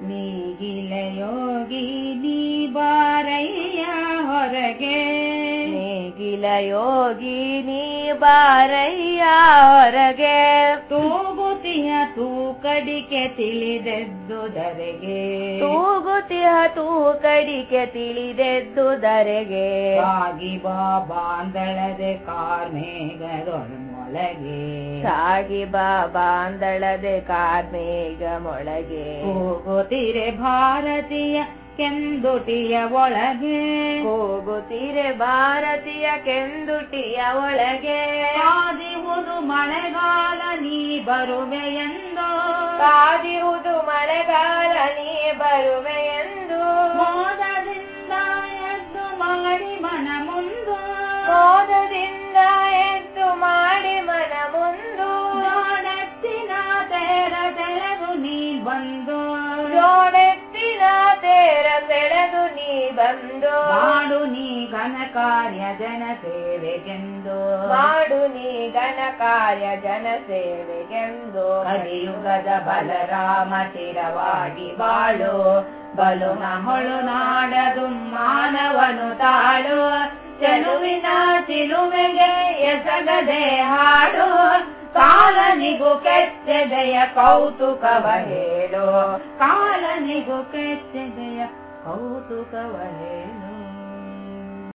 ನೀಗಿಲ ಯೋಗಿ ನೀ ಬಾರಯ್ಯ ಹೊರಗೆ ನೇಗಿಲ ಯೋಗಿ ನೀ ಬಾರಯ್ಯ ಹೊರಗೆ ತೂಗುತಿಯ ತೂಕಡಿಕೆ ತಿಳಿದೆದ್ದುದರೆಗೆ ತೂಗುತಿಹ ತೂಕಡಿಕೆ ತಿಳಿದೆದ್ದು ದರೆಗೆ ಸಾಗಿ ಬಾ ಬಾಂದಳದೆ ಮೊಳಗೆ ಸಾಗಿ ಬಾ ಬಾಂದಳದೆ ಕಾರ್ಮೇಗ ಮೊಳಗೆ ಹೋಗುತ್ತಿರೆ ಭಾರತೀಯ ಕೆಂದುಟಿಯ ಒಳಗೆ. ಹೋಗುತ್ತೀರೆ ಭಾರತೀಯ ಕೆಂದುಟಿಯ ಒಳಗೆ. ಆದಿಹುದು ಮಳೆಗಾಲ. ನೀ ಬರುವೆಯೆಂದು. ಕಾದಿರುವುದು ಮಳೆಗಾಲ ನೀ ಬರುವೆಯೆಂದು. ಮೋದದಿಂದ ಎದ್ದು ಮಾಡಿ ಮನ ಮುಂದು ಮೋದದಿಂದ ಎದ್ದು ಮಾಡಿ ಮನ ಮುಂದು ಜೋಡೆತ್ತಿನ ತೇರ ತೆಳೆದು ನೀ ಬಂದು. ಜೋಡೆತ್ತಿನ ತೇರ ತೆರೆದು ನೀ ಬಂದು. ಮಾಡು ನೀ ಘನ ಕಾರ್ಯ ಜನ ಸೇವೆಗೆಂದು ಮಾಡು ಘನ ಕಾರ್ಯ ಜನ ಸೇವೆಗೆಂದು ಕಲಿಯುಗದ ಬಲರಾಮ ಚಿರವಾಗಿ ಬಾಳು. ಬಲು ಮಹಳು ನಾಡದು ಮಾನವನು ತಾಳು. ಚೆಲುವಿನ ಚಿಲುಮೆಗೆ ಎಸಗದೆ ಹಾಡು. ಕಾಲನಿಗೂ ಕೆಚ್ಚೆದೆಯ ಕೌತುಕವ ಹೇಳು. ಕಾಲನಿಗೂ ಕೆಚ್ಚೆದೆಯ ಕೌತುಕವ ಹೇಳು.